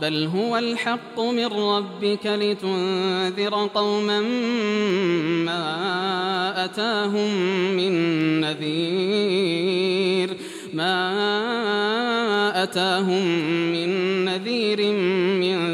بل هو الحق من ربك لتنذر قوما ما أتاهم من نذير ما أتاهم من نذير من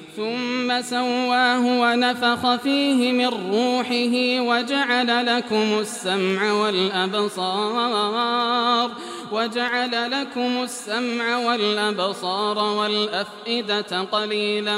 ثم سواه ونفخ فيه من روحه وجعل لكم السمع والأبصار وجعل لكم السمع والأبصار والأفئدة قليلا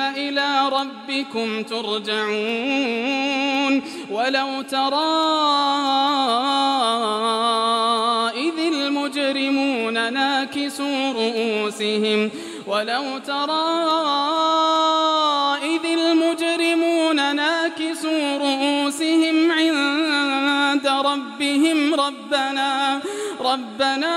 إلى ربكم ترجعون. ولو ترى إذ المجرمون ناكسوا رؤوسهم ولو ترى إذ المجرمون ناكسوا رؤوسهم عند ربهم ربنا ربنا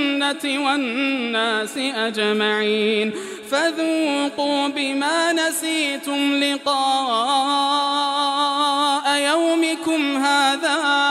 والناس أجمعين. فذوقوا بما نسيتم لقاء يومكم هذا.